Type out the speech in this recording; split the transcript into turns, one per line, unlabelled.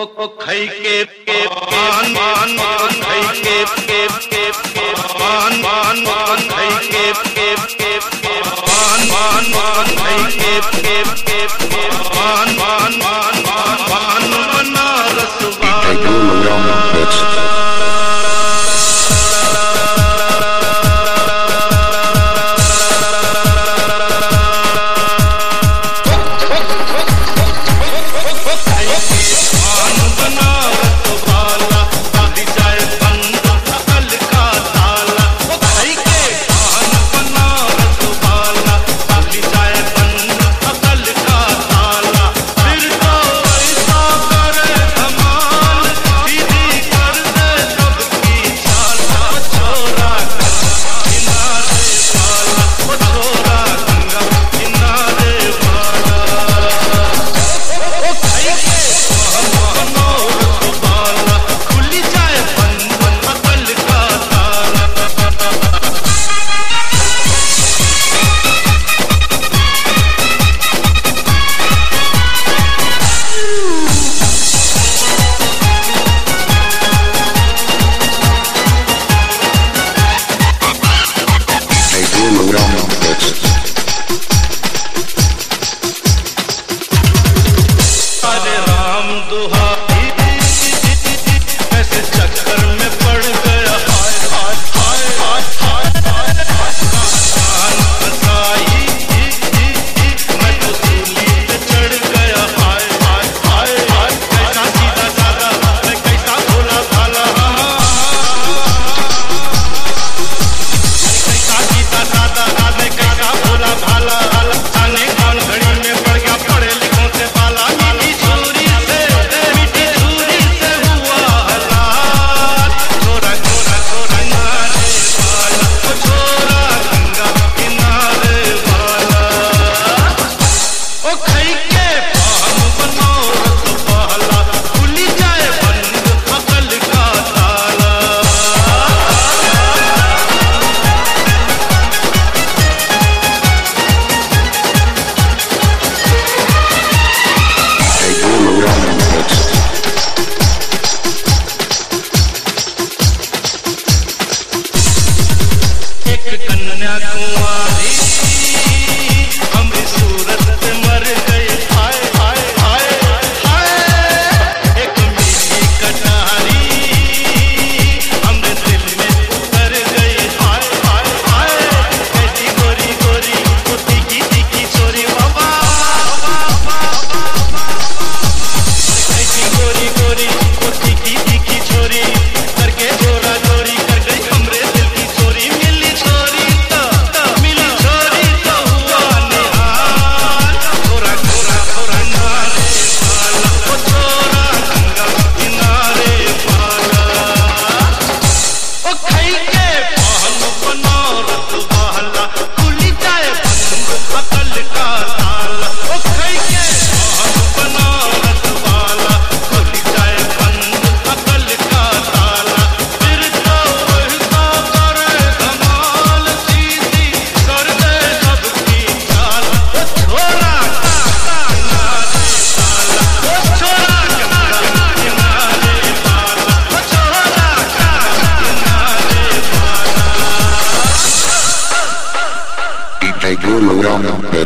खई के मान मान मान खई के के के के मान मान मान खई के के के के मान मान मान खई के के के के मान one. around and bitch.